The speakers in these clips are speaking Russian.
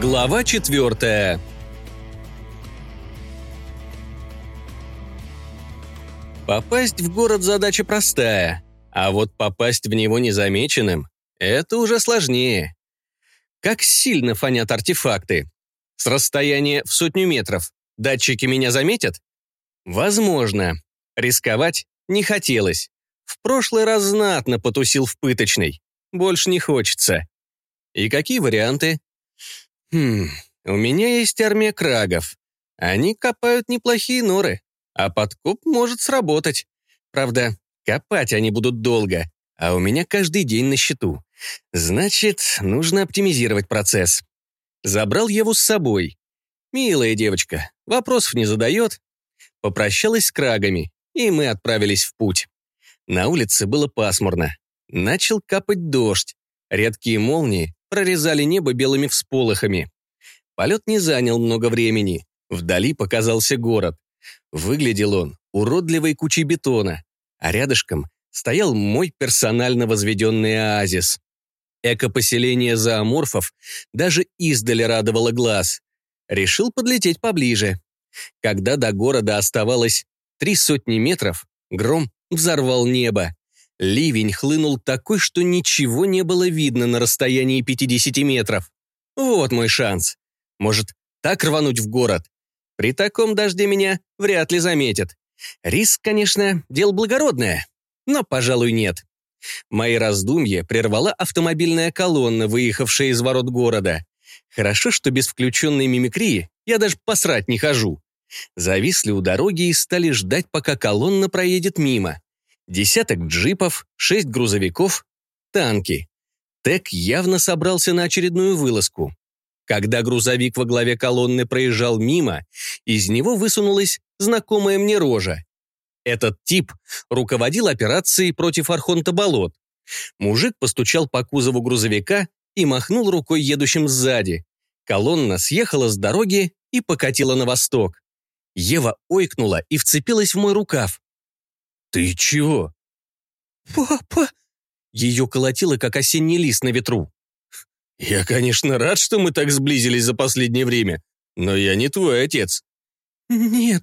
Глава четвертая. Попасть в город задача простая, а вот попасть в него незамеченным — это уже сложнее. Как сильно фонят артефакты. С расстояния в сотню метров датчики меня заметят? Возможно. Рисковать не хотелось. В прошлый раз знатно потусил в пыточной. Больше не хочется. И какие варианты? Хм, у меня есть армия крагов. Они копают неплохие норы, а подкоп может сработать. Правда, копать они будут долго, а у меня каждый день на счету. Значит, нужно оптимизировать процесс. Забрал Еву с собой. Милая девочка, вопросов не задает. Попрощалась с крагами, и мы отправились в путь. На улице было пасмурно. Начал капать дождь. Редкие молнии прорезали небо белыми всполохами. Полет не занял много времени. Вдали показался город. Выглядел он уродливой кучей бетона, а рядышком стоял мой персонально возведенный оазис. Эко-поселение зооморфов даже издали радовало глаз. Решил подлететь поближе. Когда до города оставалось три сотни метров, гром взорвал небо. Ливень хлынул такой, что ничего не было видно на расстоянии 50 метров. Вот мой шанс. Может, так рвануть в город? При таком дожде меня вряд ли заметят. Риск, конечно, дело благородное, но, пожалуй, нет. Мои раздумья прервала автомобильная колонна, выехавшая из ворот города. Хорошо, что без включенной мимикрии я даже посрать не хожу. Зависли у дороги и стали ждать, пока колонна проедет мимо. Десяток джипов, шесть грузовиков, танки. Тек явно собрался на очередную вылазку. Когда грузовик во главе колонны проезжал мимо, из него высунулась знакомая мне рожа. Этот тип руководил операцией против Архонта болот. Мужик постучал по кузову грузовика и махнул рукой едущим сзади. Колонна съехала с дороги и покатила на восток. Ева ойкнула и вцепилась в мой рукав. «Ты чего?» «Папа!» Ее колотило, как осенний лист на ветру. «Я, конечно, рад, что мы так сблизились за последнее время, но я не твой отец». «Нет,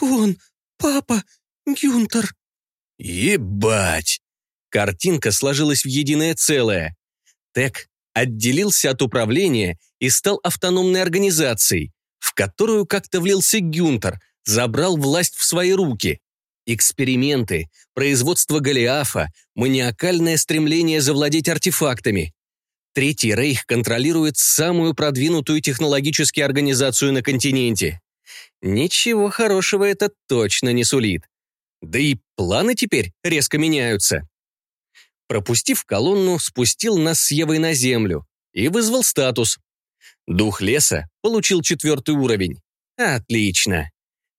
вон, папа, Гюнтер». «Ебать!» Картинка сложилась в единое целое. Тек отделился от управления и стал автономной организацией, в которую как-то влился Гюнтер, забрал власть в свои руки. Эксперименты, производство Голиафа, маниакальное стремление завладеть артефактами. Третий Рейх контролирует самую продвинутую технологически организацию на континенте. Ничего хорошего это точно не сулит. Да и планы теперь резко меняются. Пропустив колонну, спустил нас с Евой на землю и вызвал статус. Дух леса получил четвертый уровень. Отлично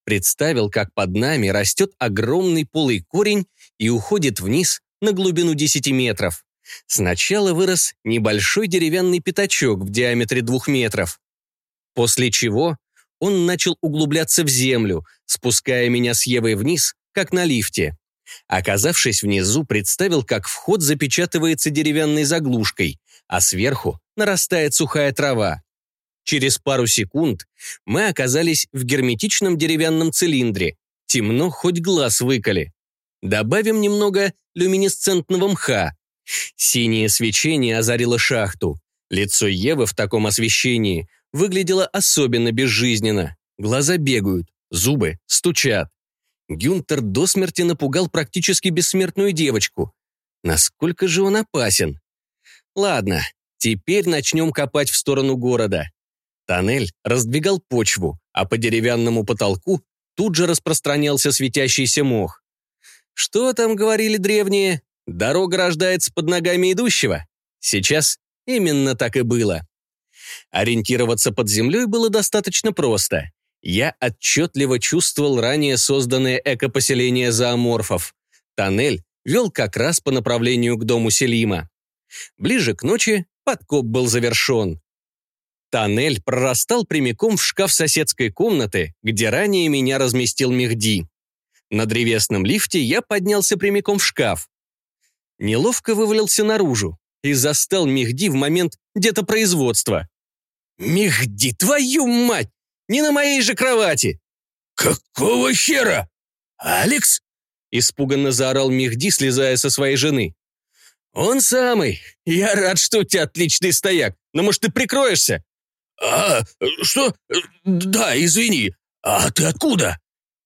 представил, как под нами растет огромный полый корень и уходит вниз на глубину 10 метров. Сначала вырос небольшой деревянный пятачок в диаметре двух метров. После чего он начал углубляться в землю, спуская меня с Евой вниз, как на лифте. Оказавшись внизу, представил, как вход запечатывается деревянной заглушкой, а сверху нарастает сухая трава. Через пару секунд мы оказались в герметичном деревянном цилиндре. Темно, хоть глаз выколи. Добавим немного люминесцентного мха. Синее свечение озарило шахту. Лицо Евы в таком освещении выглядело особенно безжизненно. Глаза бегают, зубы стучат. Гюнтер до смерти напугал практически бессмертную девочку. Насколько же он опасен? Ладно, теперь начнем копать в сторону города. Тоннель раздвигал почву, а по деревянному потолку тут же распространялся светящийся мох. Что там говорили древние? Дорога рождается под ногами идущего? Сейчас именно так и было. Ориентироваться под землей было достаточно просто. Я отчетливо чувствовал ранее созданное экопоселение зооморфов. Тоннель вел как раз по направлению к дому Селима. Ближе к ночи подкоп был завершен. Тоннель прорастал прямиком в шкаф соседской комнаты, где ранее меня разместил Мехди. На древесном лифте я поднялся прямиком в шкаф. Неловко вывалился наружу и застал Мехди в момент где-то производства. Мехди, твою мать! Не на моей же кровати!» «Какого хера? Алекс?» Испуганно заорал Мехди, слезая со своей жены. «Он самый. Я рад, что у тебя отличный стояк. Но, может, ты прикроешься?» «А, что? Да, извини. А ты откуда?»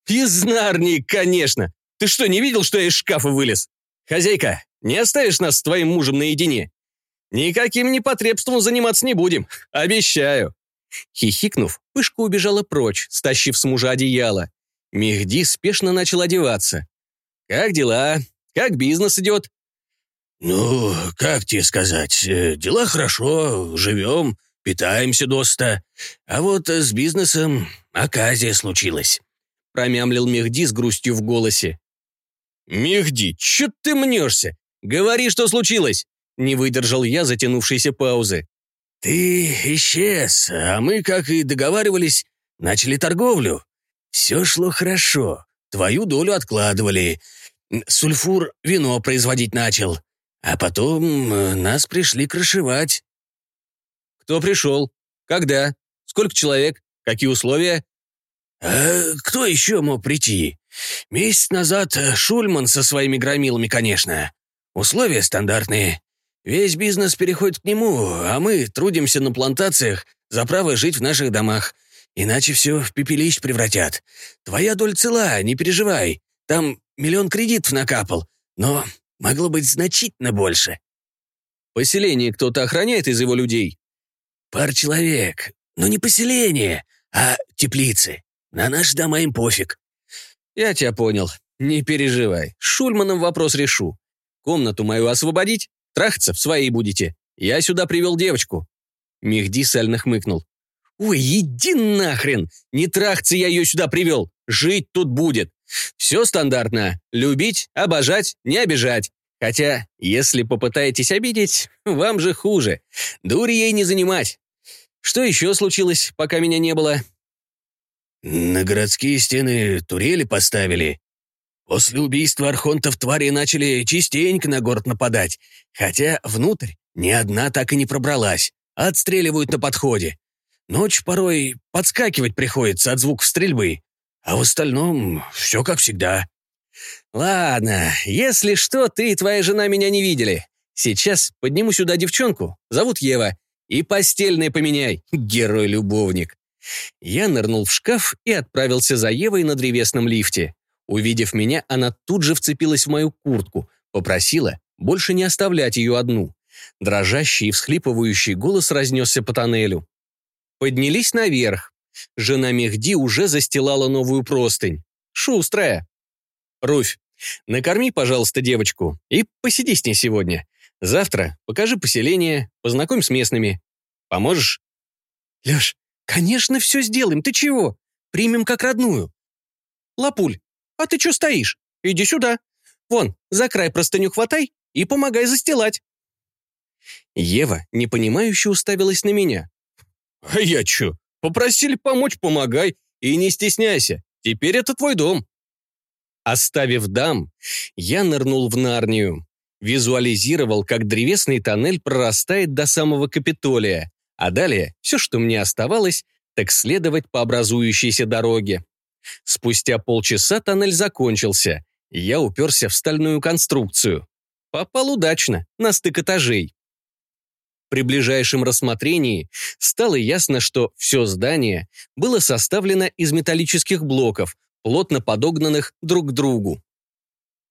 «Из Нарнии, конечно. Ты что, не видел, что я из шкафа вылез? Хозяйка, не оставишь нас с твоим мужем наедине? Никаким непотребством заниматься не будем. Обещаю». Хихикнув, Пышка убежала прочь, стащив с мужа одеяло. Мехди спешно начал одеваться. «Как дела? Как бизнес идет?» «Ну, как тебе сказать, э, дела хорошо, живем, питаемся доста. А вот с бизнесом оказия случилась», — промямлил Мехди с грустью в голосе. «Мехди, чё ты мнешься? Говори, что случилось!» Не выдержал я затянувшейся паузы. «Ты исчез, а мы, как и договаривались, начали торговлю. Все шло хорошо, твою долю откладывали. Сульфур вино производить начал. А потом э, нас пришли крышевать. Кто пришел? Когда? Сколько человек? Какие условия? А кто еще мог прийти? Месяц назад э, Шульман со своими громилами, конечно. Условия стандартные. Весь бизнес переходит к нему, а мы трудимся на плантациях за право жить в наших домах. Иначе все в пепелищ превратят. Твоя доля цела, не переживай. Там миллион кредитов накапал. Но Могло быть значительно больше. Поселение кто-то охраняет из его людей? Пар человек. Но не поселение, а теплицы. На наши дома им пофиг. Я тебя понял. Не переживай. Шульманом вопрос решу. Комнату мою освободить? Трахаться в своей будете. Я сюда привел девочку. Мехди сально хмыкнул. «Ой, иди нахрен! Не трахаться я ее сюда привел! Жить тут будет! Все стандартно. Любить, обожать, не обижать. Хотя, если попытаетесь обидеть, вам же хуже. Дури ей не занимать. Что еще случилось, пока меня не было? На городские стены турели поставили. После убийства архонтов твари начали частенько на город нападать, хотя внутрь ни одна так и не пробралась. Отстреливают на подходе. Ночь порой подскакивать приходится от звуков стрельбы. А в остальном все как всегда. Ладно, если что, ты и твоя жена меня не видели. Сейчас подниму сюда девчонку, зовут Ева, и постельное поменяй, герой-любовник. Я нырнул в шкаф и отправился за Евой на древесном лифте. Увидев меня, она тут же вцепилась в мою куртку, попросила больше не оставлять ее одну. Дрожащий и всхлипывающий голос разнесся по тоннелю. Поднялись наверх. Жена Мехди уже застилала новую простынь. Шустрая. Руфь, накорми, пожалуйста, девочку и посиди с ней сегодня. Завтра покажи поселение, познакомь с местными. Поможешь? Леш, конечно, все сделаем. Ты чего? Примем как родную. Лапуль, а ты что стоишь? Иди сюда. Вон, за край простыню хватай и помогай застилать. Ева, непонимающе, уставилась на меня. «А я чё? Попросили помочь, помогай. И не стесняйся, теперь это твой дом. Оставив дам, я нырнул в Нарнию. Визуализировал, как древесный тоннель прорастает до самого Капитолия, а далее все, что мне оставалось, так следовать по образующейся дороге. Спустя полчаса тоннель закончился, и я уперся в стальную конструкцию. Попал удачно, на стык этажей. При ближайшем рассмотрении стало ясно, что все здание было составлено из металлических блоков, плотно подогнанных друг к другу.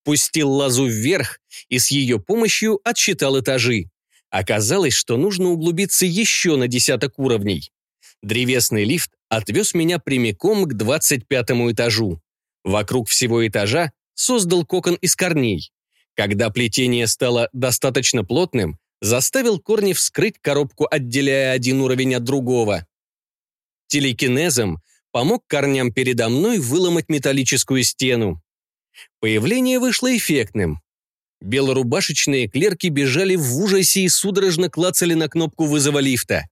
Пустил лазу вверх и с ее помощью отсчитал этажи. Оказалось, что нужно углубиться еще на десяток уровней. Древесный лифт отвез меня прямиком к 25 этажу. Вокруг всего этажа создал кокон из корней. Когда плетение стало достаточно плотным, заставил корни вскрыть коробку, отделяя один уровень от другого. Телекинезом помог корням передо мной выломать металлическую стену. Появление вышло эффектным. Белорубашечные клерки бежали в ужасе и судорожно клацали на кнопку вызова лифта.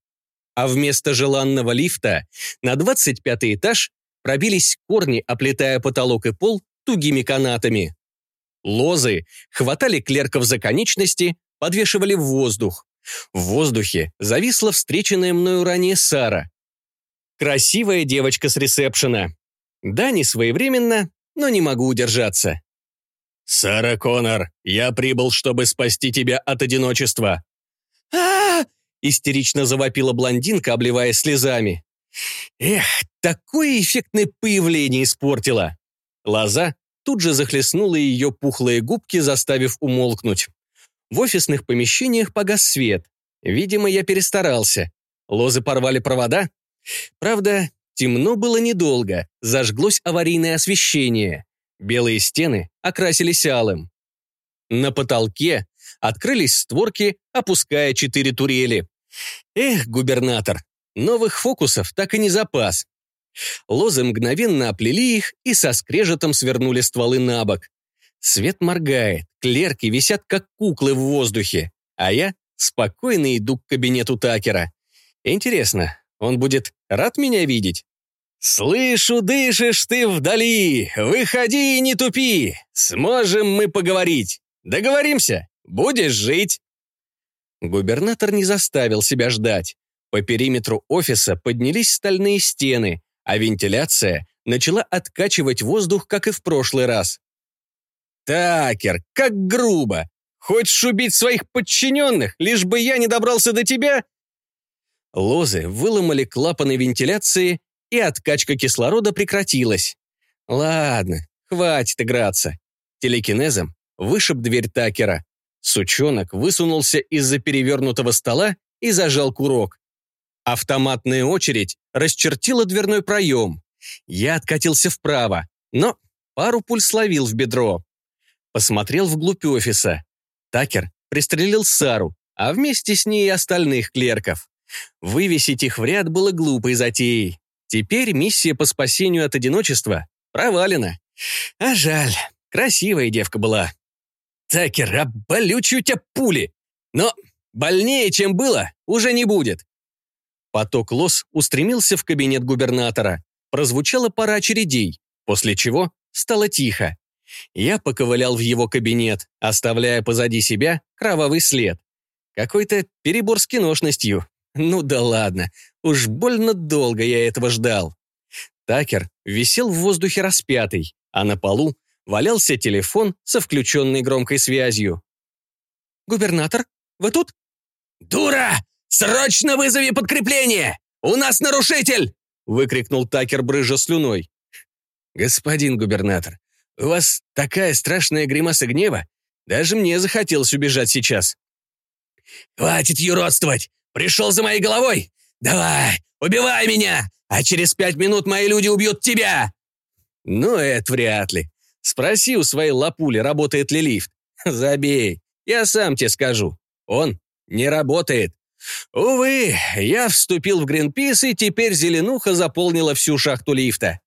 А вместо желанного лифта на 25 этаж пробились корни, оплетая потолок и пол тугими канатами. Лозы хватали клерков за конечности, подвешивали в воздух. В воздухе зависла встреченная мною ранее Сара. Красивая девочка с ресепшена. Да, не своевременно, но не могу удержаться. «Сара Коннор, я прибыл, чтобы спасти тебя от одиночества». а, истерично завопила блондинка, обливаясь слезами. Эх, такое эффектное появление испортила. Лоза тут же захлестнула ее пухлые губки, заставив умолкнуть. В офисных помещениях погас свет. Видимо, я перестарался. Лозы порвали провода. Правда, темно было недолго, зажглось аварийное освещение. Белые стены окрасились алым. На потолке открылись створки, опуская четыре турели. Эх, губернатор, новых фокусов так и не запас. Лозы мгновенно оплели их и со скрежетом свернули стволы на бок. Свет моргает, клерки висят как куклы в воздухе, а я спокойно иду к кабинету Такера. Интересно, он будет рад меня видеть? «Слышу, дышишь ты вдали! Выходи и не тупи! Сможем мы поговорить! Договоримся? Будешь жить!» Губернатор не заставил себя ждать. По периметру офиса поднялись стальные стены, а вентиляция начала откачивать воздух, как и в прошлый раз. «Такер, как грубо! Хочешь убить своих подчиненных, лишь бы я не добрался до тебя?» Лозы выломали клапаны вентиляции, и откачка кислорода прекратилась. Ладно, хватит играться. Телекинезом вышиб дверь Такера. Сучонок высунулся из-за перевернутого стола и зажал курок. Автоматная очередь расчертила дверной проем. Я откатился вправо, но пару пуль словил в бедро. Посмотрел вглубь офиса. Такер пристрелил Сару, а вместе с ней и остальных клерков. Вывесить их в ряд было глупой затеей. Теперь миссия по спасению от одиночества провалена. А жаль, красивая девка была. Такер, оболючу тебя пули. Но больнее, чем было, уже не будет. Поток лос устремился в кабинет губернатора. Прозвучала пара очередей, после чего стало тихо. Я поковылял в его кабинет, оставляя позади себя кровавый след. Какой-то перебор с киношностью. Ну да ладно, уж больно долго я этого ждал. Такер висел в воздухе распятый, а на полу валялся телефон со включенной громкой связью. «Губернатор, вы тут?» «Дура! Срочно вызови подкрепление! У нас нарушитель!» выкрикнул Такер, брыжа слюной. «Господин губернатор, у вас такая страшная гримаса гнева, даже мне захотелось убежать сейчас». «Хватит юродствовать! Пришел за моей головой? Давай, убивай меня, а через пять минут мои люди убьют тебя!» «Ну, это вряд ли. Спроси у своей лапули, работает ли лифт. Забей, я сам тебе скажу. Он не работает. Увы, я вступил в Гринпис, и теперь зеленуха заполнила всю шахту лифта.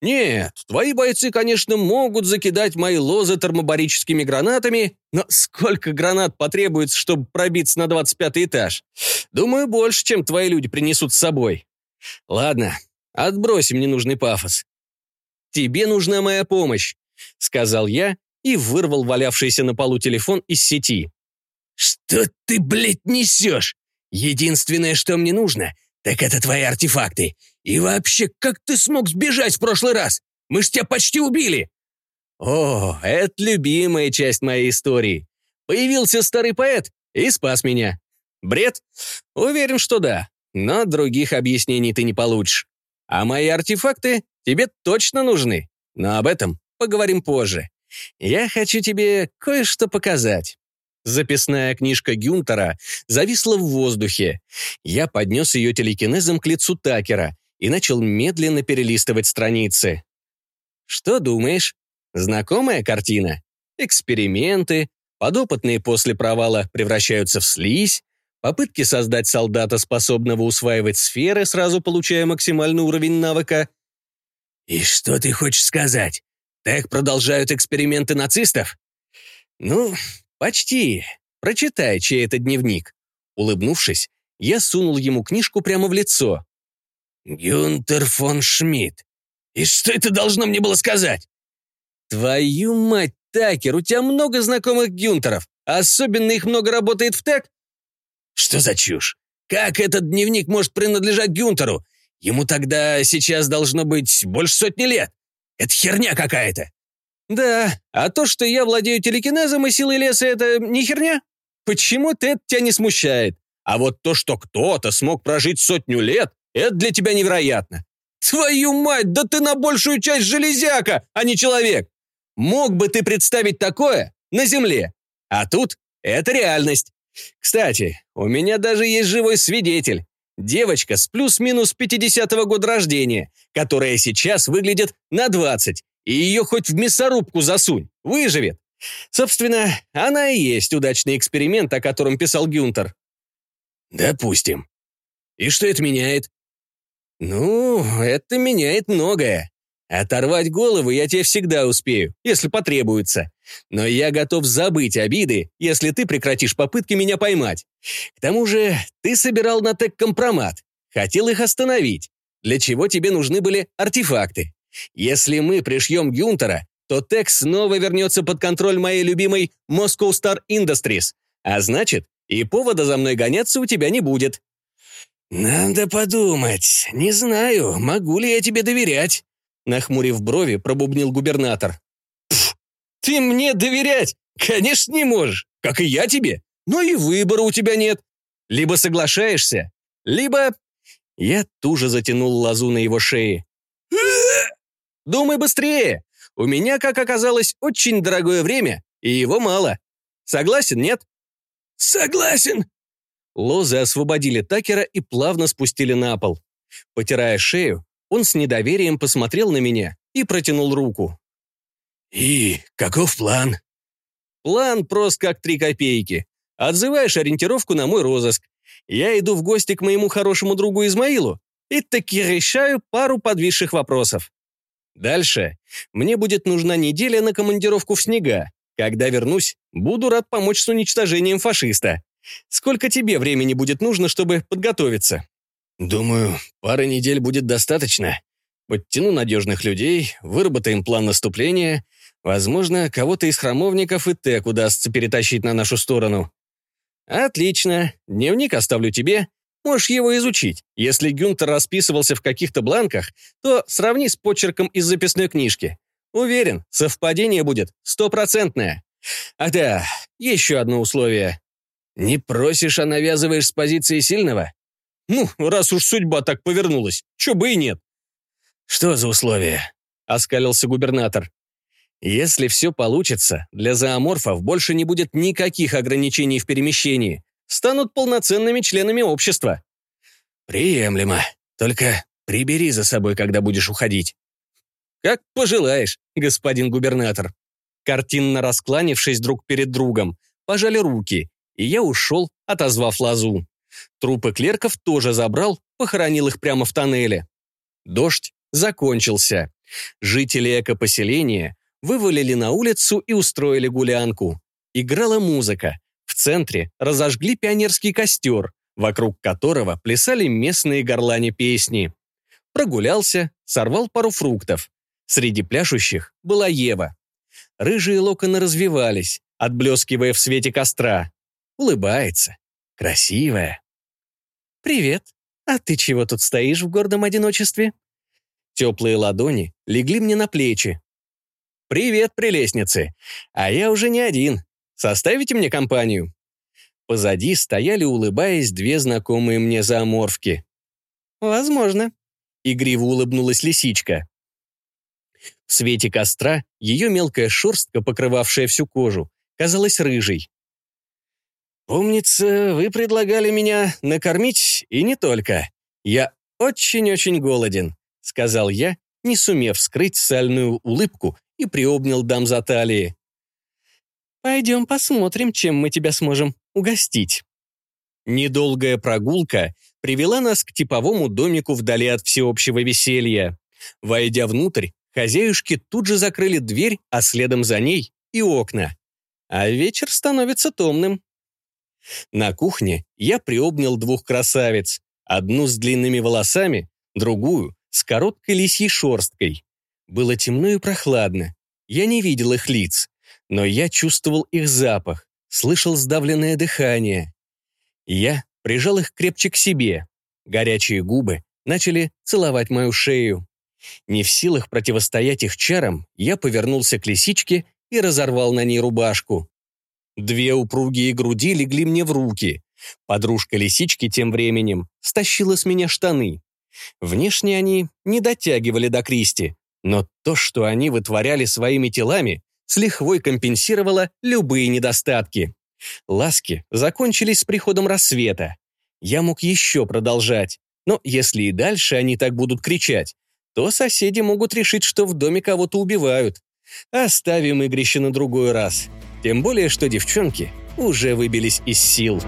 Нет, твои бойцы, конечно, могут закидать мои лозы термобарическими гранатами, но сколько гранат потребуется, чтобы пробиться на 25 этаж? Думаю, больше, чем твои люди принесут с собой. Ладно, отбросим ненужный пафос. Тебе нужна моя помощь, сказал я и вырвал валявшийся на полу телефон из сети. «Что ты, блядь, несешь? Единственное, что мне нужно, так это твои артефакты. И вообще, как ты смог сбежать в прошлый раз? Мы ж тебя почти убили!» «О, это любимая часть моей истории. Появился старый поэт и спас меня. Бред? Уверен, что да. Но других объяснений ты не получишь. А мои артефакты тебе точно нужны. Но об этом поговорим позже. Я хочу тебе кое-что показать. Записная книжка Гюнтера зависла в воздухе. Я поднес ее телекинезом к лицу Такера и начал медленно перелистывать страницы. Что думаешь? Знакомая картина? Эксперименты, подопытные после провала превращаются в слизь, попытки создать солдата, способного усваивать сферы, сразу получая максимальный уровень навыка. «И что ты хочешь сказать? Так продолжают эксперименты нацистов?» «Ну, почти. Прочитай, чей это дневник». Улыбнувшись, я сунул ему книжку прямо в лицо. «Гюнтер фон Шмидт. И что это должно мне было сказать?» «Твою мать, Такер, у тебя много знакомых Гюнтеров, особенно их много работает в ТЭК?» Что за чушь? Как этот дневник может принадлежать Гюнтеру? Ему тогда сейчас должно быть больше сотни лет. Это херня какая-то. Да, а то, что я владею телекинезом и силой леса, это не херня? Почему-то это тебя не смущает. А вот то, что кто-то смог прожить сотню лет, это для тебя невероятно. Твою мать, да ты на большую часть железяка, а не человек. Мог бы ты представить такое на Земле? А тут это реальность. Кстати, у меня даже есть живой свидетель. Девочка с плюс-минус 50-го года рождения, которая сейчас выглядит на 20, и ее хоть в мясорубку засунь, выживет. Собственно, она и есть удачный эксперимент, о котором писал Гюнтер. Допустим. И что это меняет? Ну, это меняет многое. Оторвать голову я тебе всегда успею, если потребуется. Но я готов забыть обиды, если ты прекратишь попытки меня поймать. К тому же ты собирал на ТЭК компромат, хотел их остановить, для чего тебе нужны были артефакты. Если мы пришьем Гюнтера, то ТЭК снова вернется под контроль моей любимой Moscow Star Industries, а значит, и повода за мной гоняться у тебя не будет. «Надо подумать. Не знаю, могу ли я тебе доверять», Нахмурив брови, пробубнил губернатор. «Ты мне доверять? Конечно, не можешь, как и я тебе. Но и выбора у тебя нет. Либо соглашаешься, либо...» Я туже затянул лозу на его шее. «Думай быстрее. У меня, как оказалось, очень дорогое время, и его мало. Согласен, нет?» «Согласен!» Лозы освободили Такера и плавно спустили на пол. Потирая шею, он с недоверием посмотрел на меня и протянул руку. «И каков план?» «План прост как три копейки. Отзываешь ориентировку на мой розыск. Я иду в гости к моему хорошему другу Измаилу и таки решаю пару подвисших вопросов. Дальше мне будет нужна неделя на командировку в снега. Когда вернусь, буду рад помочь с уничтожением фашиста. Сколько тебе времени будет нужно, чтобы подготовиться?» «Думаю, пары недель будет достаточно. Подтяну надежных людей, выработаем план наступления. Возможно, кого-то из храмовников и ТЭК удастся перетащить на нашу сторону». «Отлично. Дневник оставлю тебе. Можешь его изучить. Если Гюнтер расписывался в каких-то бланках, то сравни с почерком из записной книжки. Уверен, совпадение будет стопроцентное. Ах да, еще одно условие. Не просишь, а навязываешь с позиции сильного? Ну, раз уж судьба так повернулась, чё бы и нет. Что за условия? Оскалился губернатор. Если все получится, для зооморфов больше не будет никаких ограничений в перемещении. Станут полноценными членами общества. Приемлемо. Только прибери за собой, когда будешь уходить. Как пожелаешь, господин губернатор. Картинно раскланившись друг перед другом, пожали руки, и я ушел, отозвав лазу. Трупы клерков тоже забрал, похоронил их прямо в тоннеле. Дождь закончился. Жители экопоселения вывалили на улицу и устроили гулянку. Играла музыка. Центре разожгли пионерский костер, вокруг которого плясали местные горлане песни. Прогулялся, сорвал пару фруктов. Среди пляшущих была Ева. Рыжие локоны развивались, отблескивая в свете костра. Улыбается. Красивая. «Привет. А ты чего тут стоишь в гордом одиночестве?» Теплые ладони легли мне на плечи. «Привет, прелестницы. А я уже не один. Составите мне компанию?» Позади стояли, улыбаясь, две знакомые мне зооморфки. «Возможно», — игриво улыбнулась лисичка. В свете костра ее мелкая шерстка, покрывавшая всю кожу, казалась рыжей. «Помнится, вы предлагали меня накормить, и не только. Я очень-очень голоден», — сказал я, не сумев скрыть сальную улыбку и приобнял дам за талии. «Пойдем посмотрим, чем мы тебя сможем угостить». Недолгая прогулка привела нас к типовому домику вдали от всеобщего веселья. Войдя внутрь, хозяюшки тут же закрыли дверь, а следом за ней и окна. А вечер становится томным. На кухне я приобнял двух красавиц, одну с длинными волосами, другую с короткой лисьей шерсткой. Было темно и прохладно. Я не видел их лиц, но я чувствовал их запах, слышал сдавленное дыхание. Я прижал их крепче к себе. Горячие губы начали целовать мою шею. Не в силах противостоять их чарам, я повернулся к лисичке и разорвал на ней рубашку. Две упругие груди легли мне в руки. Подружка лисички тем временем стащила с меня штаны. Внешне они не дотягивали до Кристи, но то, что они вытворяли своими телами, с лихвой компенсировало любые недостатки. Ласки закончились с приходом рассвета. Я мог еще продолжать, но если и дальше они так будут кричать, то соседи могут решить, что в доме кого-то убивают. Оставим игрище на другой раз. Тем более, что девчонки уже выбились из сил.